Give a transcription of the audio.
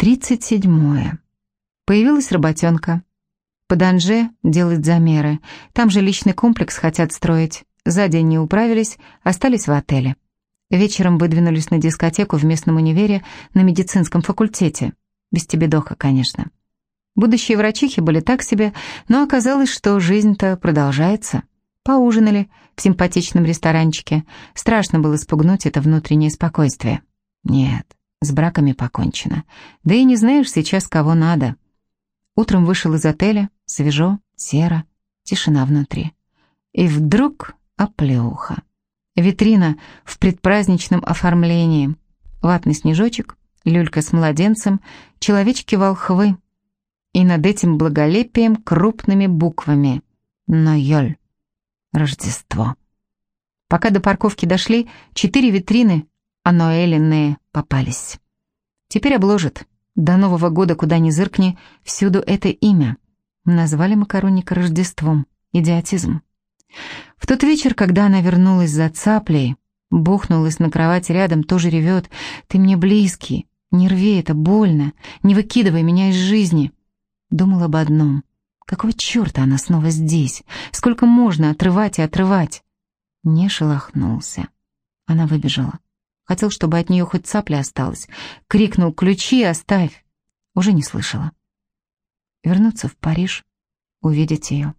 Тридцать седьмое. Появилась работенка. Под Анже делать замеры. Там же личный комплекс хотят строить. За день не управились, остались в отеле. Вечером выдвинулись на дискотеку в местном универе на медицинском факультете. Без тебедоха, конечно. Будущие врачихи были так себе, но оказалось, что жизнь-то продолжается. Поужинали в симпатичном ресторанчике. Страшно было спугнуть это внутреннее спокойствие. Нет, с браками покончено. Да и не знаешь сейчас, кого надо. Утром вышел из отеля, свежо, серо, тишина внутри. И вдруг оплеуха. Витрина в предпраздничном оформлении. Ватный снежочек, люлька с младенцем, человечки-волхвы. И над этим благолепием крупными буквами. Ноёль. Рождество. Пока до парковки дошли, четыре витрины, а ноэлинные попались. Теперь обложат. До Нового года, куда ни зыркни, всюду это имя. Назвали макаронника Рождеством. Идиотизм. В тот вечер, когда она вернулась за цаплей, бухнулась на кровать рядом, тоже ревет. «Ты мне близкий, не рви, это больно, не выкидывай меня из жизни». Думал об одном. Какого черта она снова здесь? Сколько можно отрывать и отрывать? Не шелохнулся. Она выбежала. Хотел, чтобы от нее хоть цапля осталась. Крикнул «Ключи оставь!» Уже не слышала. Вернуться в Париж, увидеть ее.